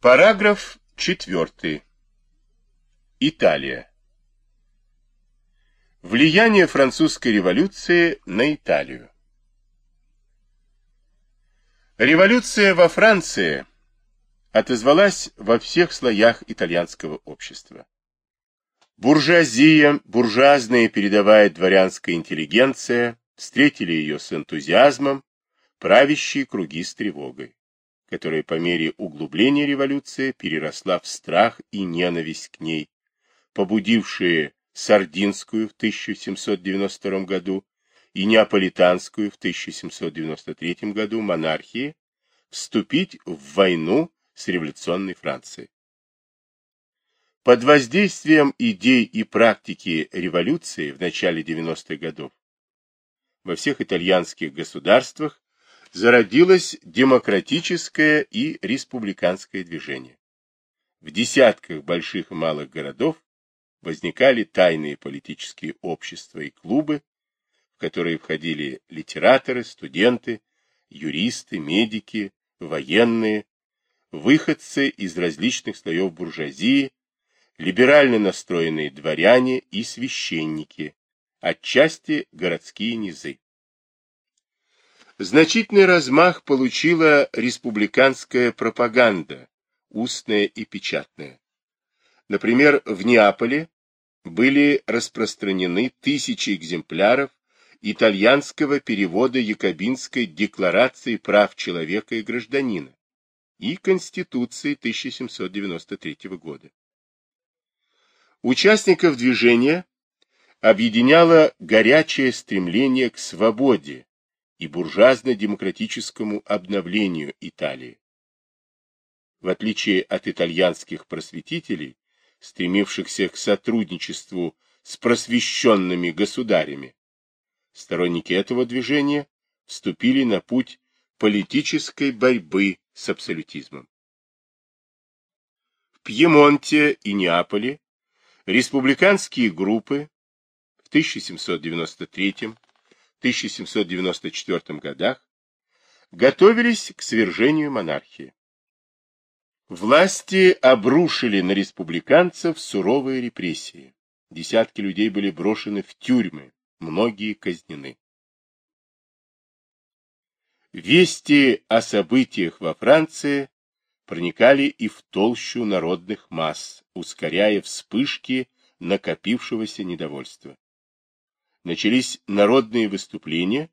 Параграф 4. Италия. Влияние французской революции на Италию. Революция во Франции отозвалась во всех слоях итальянского общества. Буржуазия, буржуазная передовая дворянская интеллигенция встретили ее с энтузиазмом, правящие круги с тревогой, которая по мере углубления революции переросла в страх и ненависть к ней, побудившие Сардинскую в 1792 году и Неаполитанскую в 1793 году монархии вступить в войну с революционной Францией. Под воздействием идей и практики революции в начале 90-х годов во всех итальянских государствах зародилось демократическое и республиканское движение. В десятках больших и малых городов возникали тайные политические общества и клубы, в которые входили литераторы, студенты, юристы, медики, военные, выходцы из различных слоев буржуазии, либерально настроенные дворяне и священники, отчасти городские низы. Значительный размах получила республиканская пропаганда, устная и печатная. Например, в Неаполе были распространены тысячи экземпляров итальянского перевода Якобинской декларации прав человека и гражданина и Конституции 1793 года. Участников движения объединяло горячее стремление к свободе и буржуазно-демократическому обновлению Италии. В отличие от итальянских просветителей, стремившихся к сотрудничеству с просвещенными государями, сторонники этого движения вступили на путь политической борьбы с абсолютизмом. В Пьемонте и Неаполе республиканские группы в 1793-1794 годах готовились к свержению монархии. Власти обрушили на республиканцев суровые репрессии. Десятки людей были брошены в тюрьмы, многие казнены. Вести о событиях во Франции проникали и в толщу народных масс, ускоряя вспышки накопившегося недовольства. Начались народные выступления,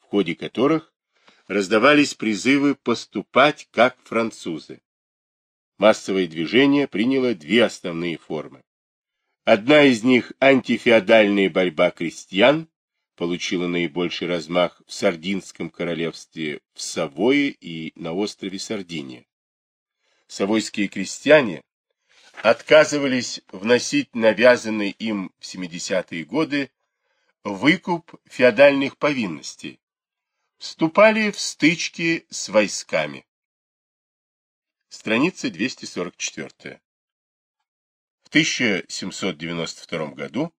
в ходе которых раздавались призывы поступать как французы. Массовое движение приняло две основные формы. Одна из них – антифеодальная борьба крестьян, получила наибольший размах в Сардинском королевстве в Савое и на острове Сардиния. Савойские крестьяне отказывались вносить навязанный им в 70-е годы выкуп феодальных повинностей, вступали в стычки с войсками. Страница 244. В 1792 году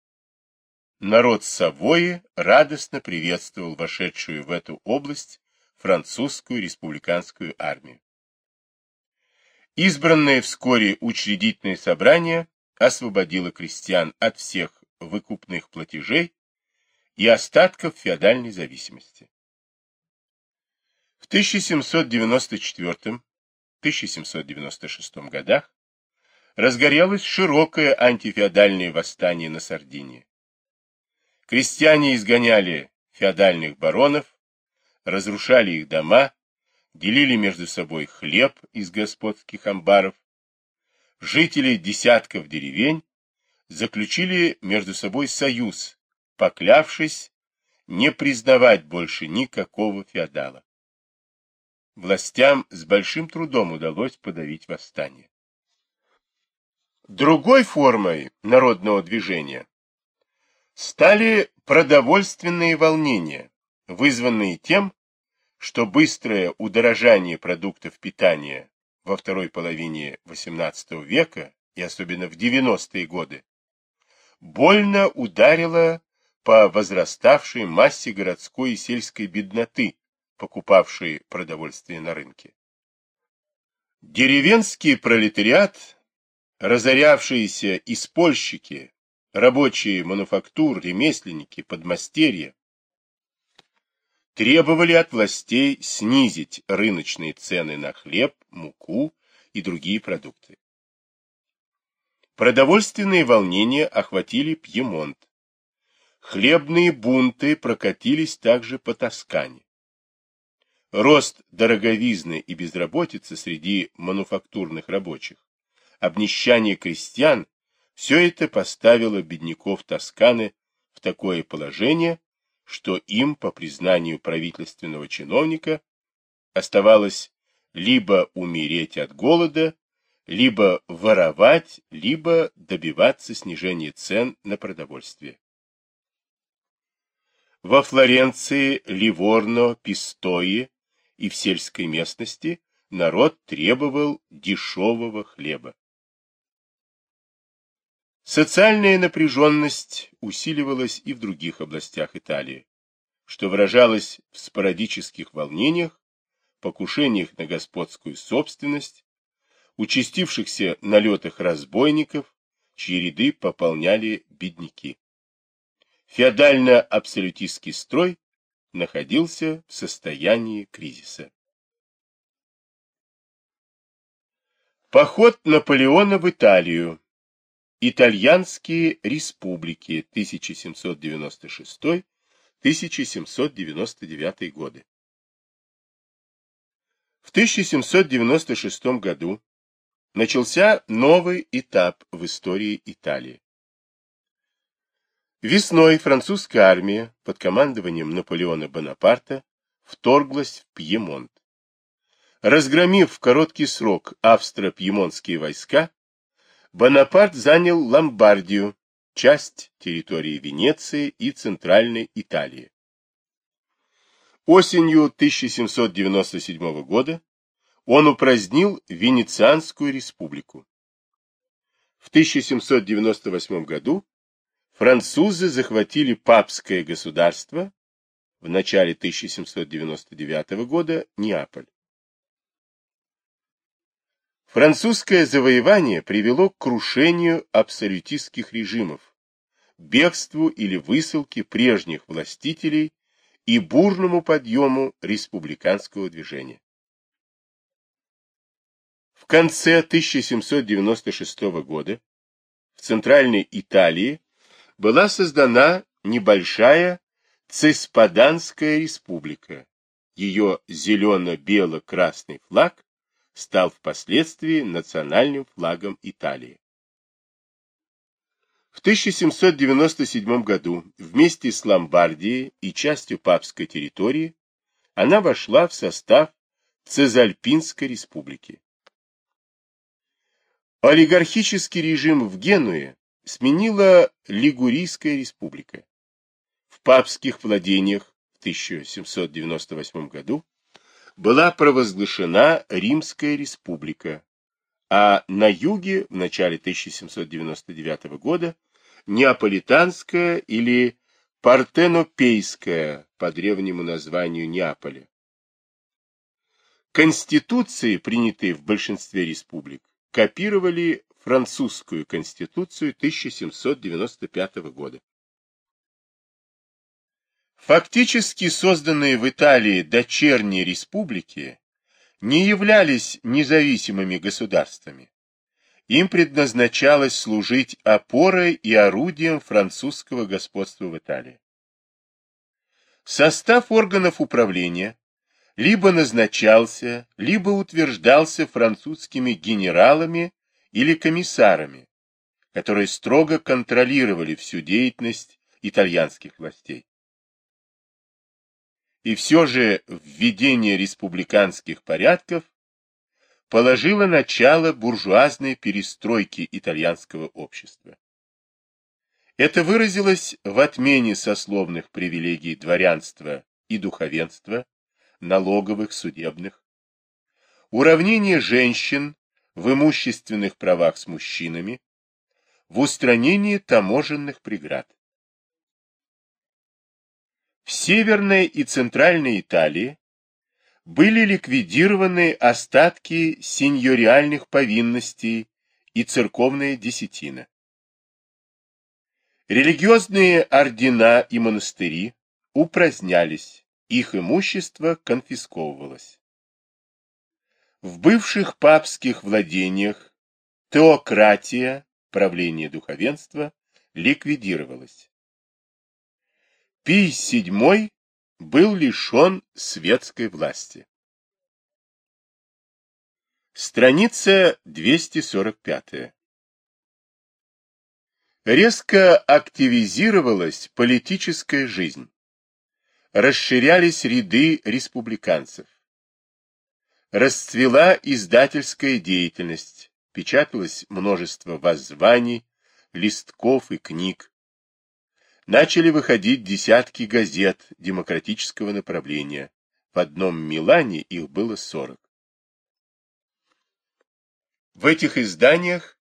народ Савои радостно приветствовал вошедшую в эту область французскую республиканскую армию. Избранное вскоре учредительное собрание освободило крестьян от всех выкупных платежей и остатков феодальной зависимости. В 1794-1796 годах разгорелось широкое антифеодальное восстание на Сардинии. Крестьяне изгоняли феодальных баронов, разрушали их дома, делили между собой хлеб из господских амбаров. Жители десятков деревень заключили между собой союз, поклявшись не признавать больше никакого феодала. Властям с большим трудом удалось подавить восстание. Другой формой народного движения стали продовольственные волнения, вызванные тем, что быстрое удорожание продуктов питания во второй половине XVIII века и особенно в 90-е годы больно ударило по возраставшей массе городской и сельской бедноты, покупавшей продовольствие на рынке. Деревенский пролетариат, разорявшиеся испольщики, рабочие мануфактур, ремесленники, подмастерья, требовали от властей снизить рыночные цены на хлеб, муку и другие продукты. Продовольственные волнения охватили Пьемонт. Хлебные бунты прокатились также по Тоскане. Рост дороговизны и безработицы среди мануфактурных рабочих, обнищание крестьян – все это поставило бедняков Тосканы в такое положение, что им, по признанию правительственного чиновника, оставалось либо умереть от голода, либо воровать, либо добиваться снижения цен на продовольствие. Во Флоренции, Ливорно, Пистое и в сельской местности народ требовал дешевого хлеба. Социальная напряженность усиливалась и в других областях Италии, что выражалось в спорадических волнениях, покушениях на господскую собственность, участившихся налетах разбойников, чьи ряды пополняли бедняки. Феодально-абсолютистский строй находился в состоянии кризиса. Поход Наполеона в Италию Итальянские республики 1796-1799 годы. В 1796 году начался новый этап в истории Италии. Весной французская армия под командованием Наполеона Бонапарта вторглась в Пьемонт. Разгромив в короткий срок австро-пьемонтские войска, Бонапарт занял Ломбардию, часть территории Венеции и Центральной Италии. Осенью 1797 года он упразднил Венецианскую республику. В 1798 году французы захватили папское государство, в начале 1799 года Неаполь. Французское завоевание привело к крушению абсолютистских режимов, бегству или высылке прежних властителей и бурному подъему республиканского движения. В конце 1796 года в Центральной Италии была создана небольшая Цеспаданская республика. Ее зелено-бело-красный флаг стал впоследствии национальным флагом Италии. В 1797 году вместе с Ломбардией и частью папской территории она вошла в состав Цезальпинской республики. Олигархический режим в Генуе сменила Лигурийская республика. В папских владениях в 1798 году была провозглашена Римская республика, а на юге в начале 1799 года Неаполитанская или Партенопейская по древнему названию Неаполя. Конституции, принятые в большинстве республик, копировали французскую конституцию 1795 года. Фактически созданные в Италии дочерние республики не являлись независимыми государствами. Им предназначалось служить опорой и орудием французского господства в Италии. Состав органов управления либо назначался, либо утверждался французскими генералами или комиссарами, которые строго контролировали всю деятельность итальянских властей. И все же введение республиканских порядков положило начало буржуазной перестройке итальянского общества. Это выразилось в отмене сословных привилегий дворянства и духовенства, налоговых, судебных, уравнение женщин в имущественных правах с мужчинами, в устранении таможенных преград. В Северной и Центральной Италии были ликвидированы остатки сеньориальных повинностей и церковная десятина. Религиозные ордена и монастыри упразднялись, их имущество конфисковывалось. В бывших папских владениях теократия, правление духовенства, ликвидировалась. Пий VII был лишен светской власти. Страница 245. Резко активизировалась политическая жизнь. Расширялись ряды республиканцев. Расцвела издательская деятельность, печаталось множество воззваний, листков и книг. Начали выходить десятки газет демократического направления. В одном Милане их было 40. В этих изданиях,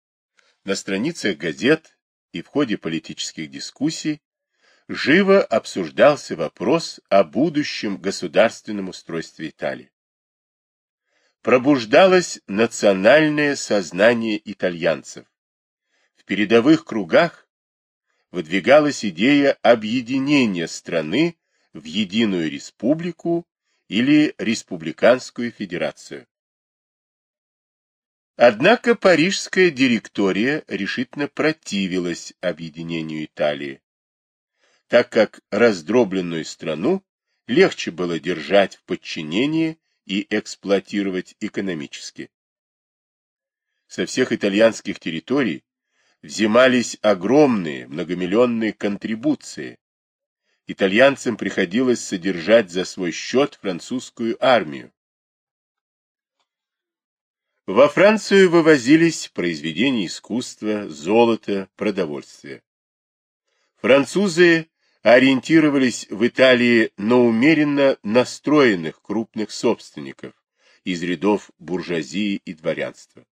на страницах газет и в ходе политических дискуссий живо обсуждался вопрос о будущем государственном устройстве Италии. Пробуждалось национальное сознание итальянцев. В передовых кругах выдвигалась идея объединения страны в единую республику или республиканскую федерацию. Однако парижская директория решительно противилась объединению Италии, так как раздробленную страну легче было держать в подчинении и эксплуатировать экономически. Со всех итальянских территорий взимались огромные многомиллионные контрибуции. Итальянцам приходилось содержать за свой счет французскую армию. Во Францию вывозились произведения искусства, золото, продовольствие. Французы ориентировались в Италии на умеренно настроенных крупных собственников из рядов буржуазии и дворянства.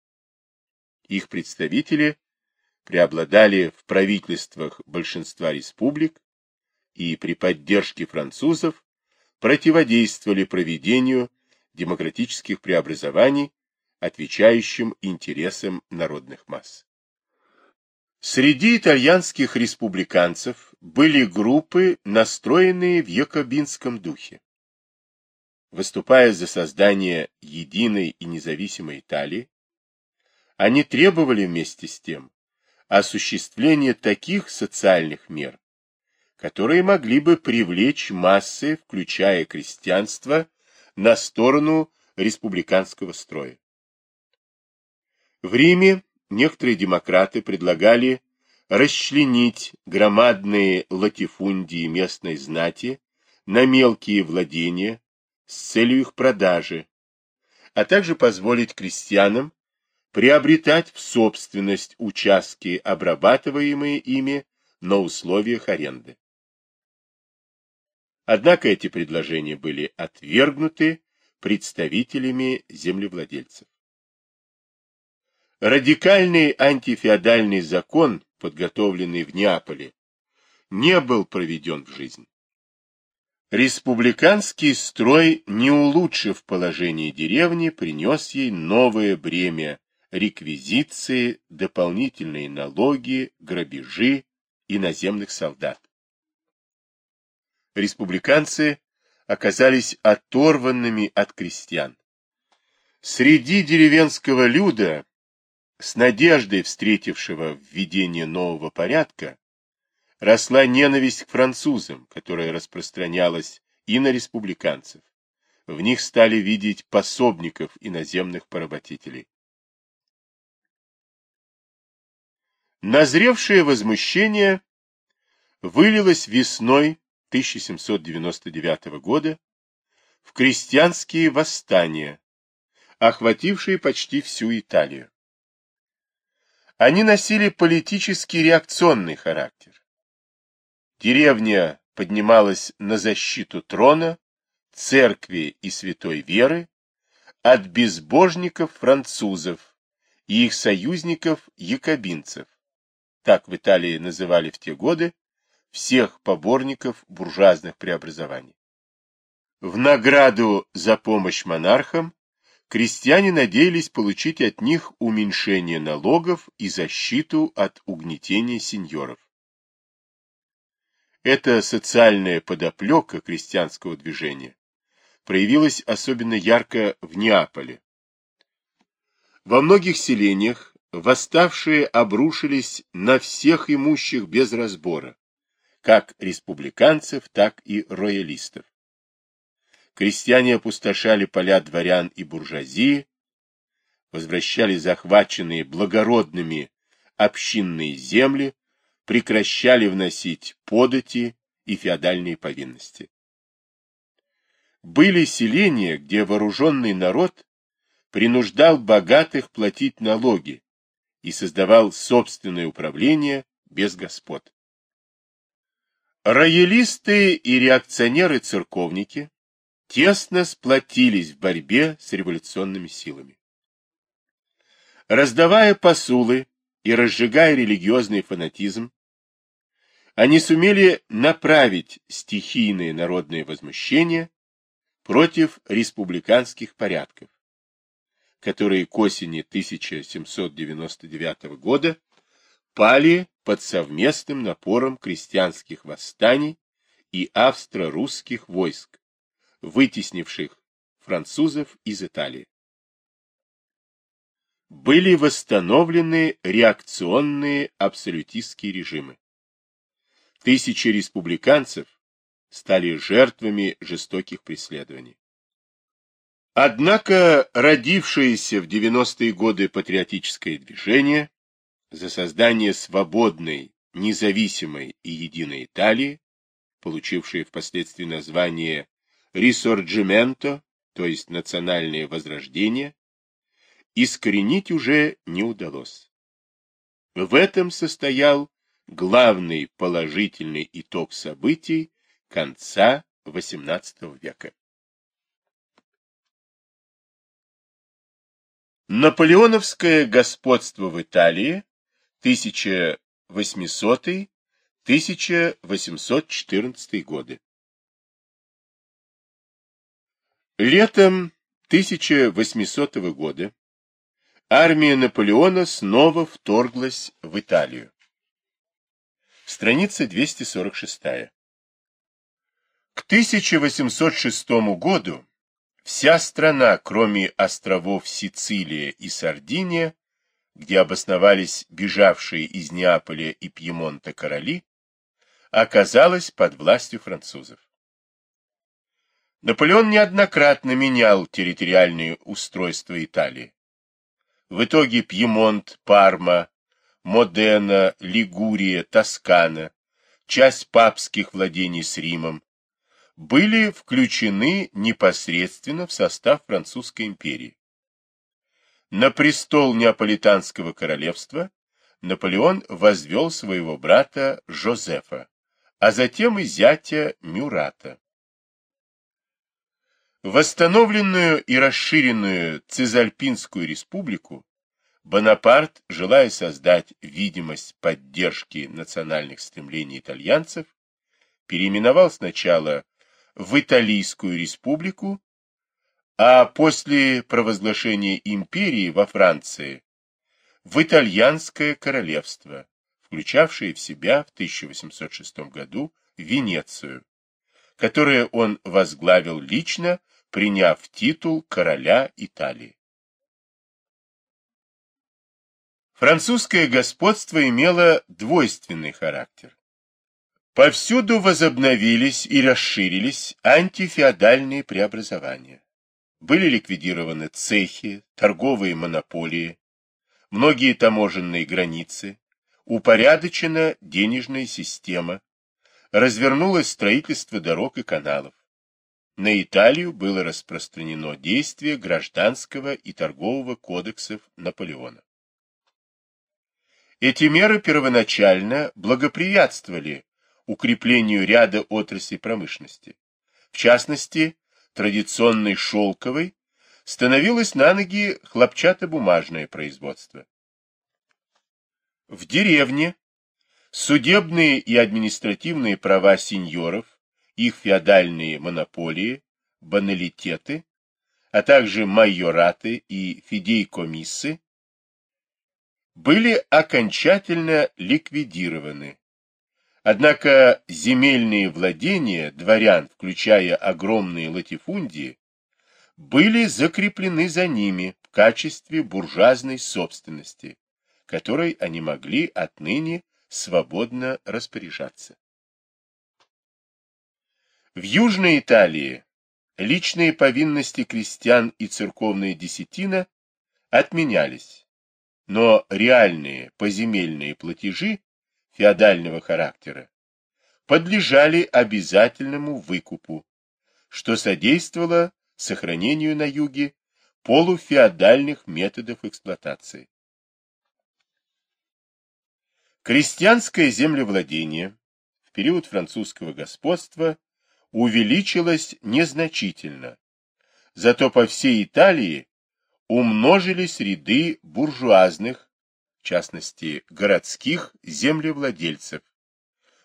Их представители преобладали в правительствах большинства республик и при поддержке французов противодействовали проведению демократических преобразований, отвечающим интересам народных масс. Среди итальянских республиканцев были группы, настроенные в якобинском духе. Выступая за создание единой и независимой Италии, они требовали вместе с тем осуществление таких социальных мер, которые могли бы привлечь массы, включая крестьянство, на сторону республиканского строя. В Риме некоторые демократы предлагали расчленить громадные латифундии местной знати на мелкие владения с целью их продажи, а также позволить крестьянам приобретать в собственность участки, обрабатываемые ими на условиях аренды. Однако эти предложения были отвергнуты представителями землевладельцев. Радикальный антифеодальный закон, подготовленный в Неаполе, не был проведен в жизнь. Республиканский строй, не улучшив положение деревни, принес ей новое бремя реквизиции, дополнительные налоги, грабежи иноземных солдат. Республиканцы оказались оторванными от крестьян. Среди деревенского люда, с надеждой встретившего введение нового порядка, росла ненависть к французам, которая распространялась и на республиканцев. В них стали видеть пособников иноземных поработителей. Назревшее возмущение вылилось весной 1799 года в крестьянские восстания, охватившие почти всю Италию. Они носили политический реакционный характер. Деревня поднималась на защиту трона, церкви и святой веры от безбожников французов и их союзников-якобинцев, так в Италии называли в те годы всех поборников буржуазных преобразований. В награду за помощь монархам крестьяне надеялись получить от них уменьшение налогов и защиту от угнетения сеньоров. Эта социальная подоплека крестьянского движения проявилась особенно ярко в Неаполе. Во многих селениях восставшие обрушились на всех имущих без разбора, как республиканцев, так и роялистов. Крестьяне опустошали поля дворян и буржуазии, возвращали захваченные благородными общинные земли, прекращали вносить подати и феодальные повинности. Были селения, где вооруженный народ принуждал богатых платить налоги и создавал собственное управление без господ. Роялисты и реакционеры-церковники тесно сплотились в борьбе с революционными силами. Раздавая посулы и разжигая религиозный фанатизм, они сумели направить стихийные народные возмущения против республиканских порядков, которые к осени 1799 года пали под совместным напором крестьянских восстаний и австро-русских войск, вытеснивших французов из Италии. Были восстановлены реакционные абсолютистские режимы. Тысячи республиканцев стали жертвами жестоких преследований. Однако родившееся в 90-е годы патриотическое движение за создание свободной, независимой и единой Италии, получившее впоследствии название «рисорджименто», то есть национальное возрождение, искоренить уже не удалось. В этом состоял главный положительный итог событий конца XVIII века. Наполеоновское господство в Италии 1800-1814 годы. Летом 1800 года армия Наполеона снова вторглась в Италию. Страница 246. К 1806 году вся страна, кроме островов Сицилия и Сардиния, где обосновались бежавшие из Неаполя и Пьемонта короли, оказалась под властью французов. Наполеон неоднократно менял территориальное устройство Италии. В итоге Пьемонт, Парма, Модена, Лигурия, Тоскана, часть папских владений с Римом, были включены непосредственно в состав Французской империи. На престол Неаполитанского королевства Наполеон возвел своего брата Жозефа, а затем и зятя Мюрата. Восстановленную и расширенную Цезальпинскую республику Бонапарт, желая создать видимость поддержки национальных стремлений итальянцев, переименовал сначала в Италийскую республику, а после провозглашения империи во Франции в Итальянское королевство, включавшее в себя в 1806 году Венецию, которое он возглавил лично, приняв титул короля Италии. Французское господство имело двойственный характер. Повсюду возобновились и расширились антифеодальные преобразования. Были ликвидированы цехи, торговые монополии, многие таможенные границы, упорядочена денежная система, развернулось строительство дорог и каналов. На Италию было распространено действие гражданского и торгового кодексов Наполеона. Эти меры первоначально благоприятствовали укреплению ряда отраслей промышленности. В частности, традиционной шелковой становилось на ноги хлопчатобумажное производство. В деревне судебные и административные права сеньоров, их феодальные монополии баналитеты, а также майораты и фидейкомиссы, были окончательно ликвидированы. Однако земельные владения дворян, включая огромные латифундии, были закреплены за ними в качестве буржуазной собственности, которой они могли отныне свободно распоряжаться. В Южной Италии личные повинности крестьян и церковная десятина отменялись, но реальные поземельные платежи феодального характера подлежали обязательному выкупу, что содействовало сохранению на юге полуфеодальных методов эксплуатации. Крестьянское землевладение в период французского господства увеличилось незначительно, зато по всей Италии умножились ряды буржуазных, в частности городских землевладельцев,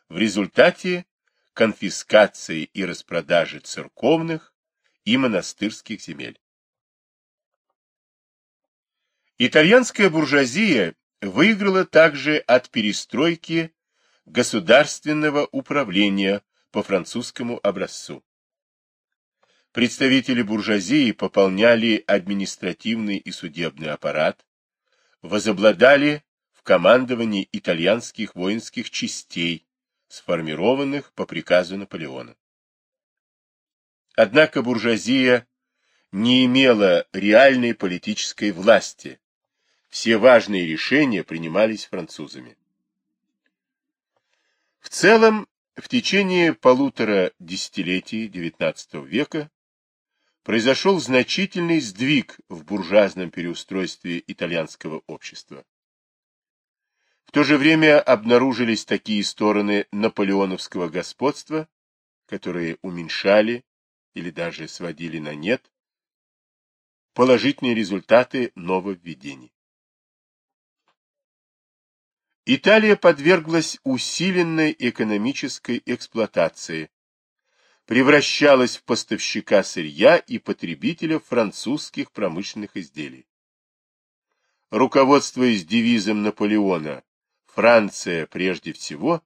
в результате конфискации и распродажи церковных и монастырских земель. Итальянская буржуазия выиграла также от перестройки государственного управления по французскому образцу. Представители буржуазии пополняли административный и судебный аппарат, возобладали в командовании итальянских воинских частей, сформированных по приказу Наполеона. Однако буржуазия не имела реальной политической власти. Все важные решения принимались французами. В целом, в течение полутора десятилетий XIX века произошел значительный сдвиг в буржуазном переустройстве итальянского общества. В то же время обнаружились такие стороны наполеоновского господства, которые уменьшали или даже сводили на нет положительные результаты нововведений. Италия подверглась усиленной экономической эксплуатации, превращалась в поставщика сырья и потребителя французских промышленных изделий. Руководствуясь девизом Наполеона «Франция прежде всего»,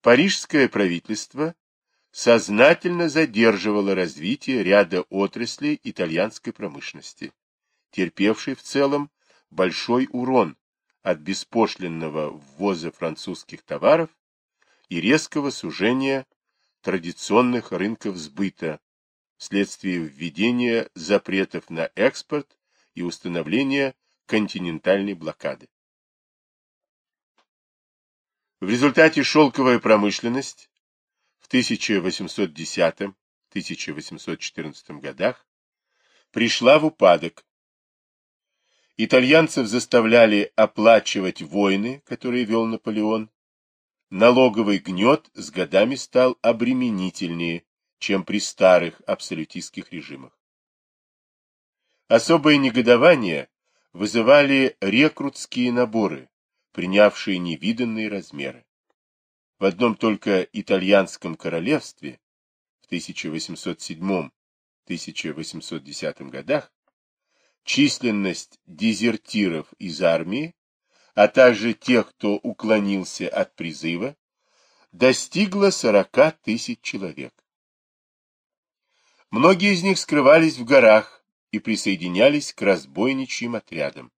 парижское правительство сознательно задерживала развитие ряда отраслей итальянской промышленности, терпевшей в целом большой урон от беспошлинного ввоза французских товаров и резкого сужения традиционных рынков сбыта вследствие введения запретов на экспорт и установления континентальной блокады. В результате шелковая промышленность 1810-1814 годах пришла в упадок. Итальянцев заставляли оплачивать войны, которые вел Наполеон. Налоговый гнет с годами стал обременительнее, чем при старых абсолютистских режимах. Особое негодование вызывали рекрутские наборы, принявшие невиданные размеры. В одном только итальянском королевстве в 1807-1810 годах численность дезертиров из армии, а также тех, кто уклонился от призыва, достигла 40 тысяч человек. Многие из них скрывались в горах и присоединялись к разбойничьим отрядам.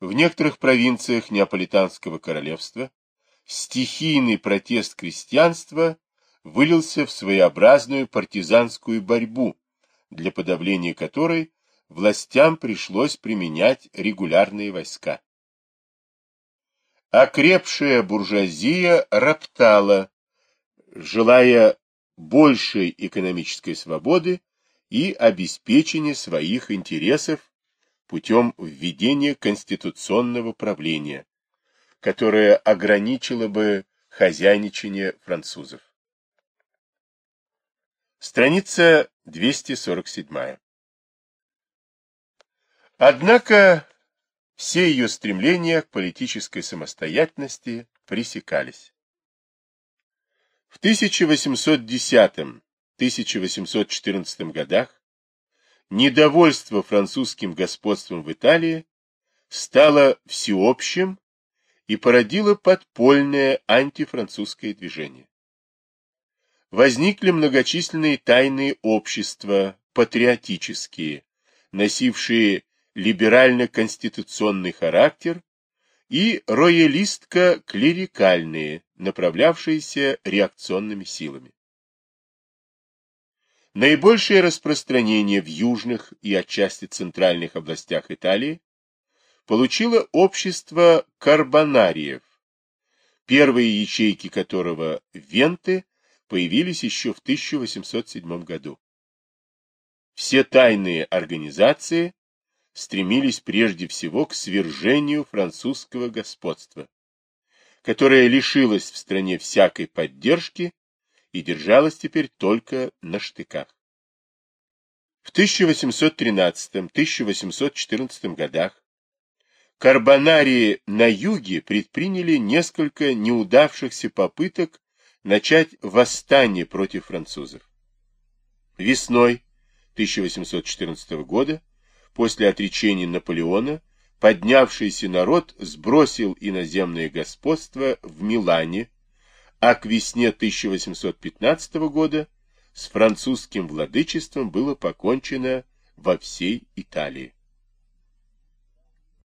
В некоторых провинциях Неаполитанского королевства стихийный протест крестьянства вылился в своеобразную партизанскую борьбу, для подавления которой властям пришлось применять регулярные войска. Окрепшая буржуазия роптала, желая большей экономической свободы и обеспечения своих интересов путем введения конституционного правления, которое ограничило бы хозяйничание французов. Страница 247. Однако все ее стремления к политической самостоятельности пресекались. В 1810 1814 годах недовольство французским господством в Италии стало всеобщим и породило подпольное антифранцузское движение. Возникли многочисленные тайные общества, патриотические, носившие либерально-конституционный характер, и роялистко-клерикальные, направлявшиеся реакционными силами. Наибольшее распространение в южных и отчасти центральных областях Италии получило общество карбонариев, первые ячейки которого Венты появились еще в 1807 году. Все тайные организации стремились прежде всего к свержению французского господства, которое лишилось в стране всякой поддержки и держалось теперь только на штыках. В 1813-1814 годах карбонарии на юге предприняли несколько неудавшихся попыток начать восстание против французов. Весной 1814 года после отречения Наполеона поднявшийся народ сбросил иноземное господство в Милане, а к весне 1815 года с французским владычеством было покончено во всей Италии.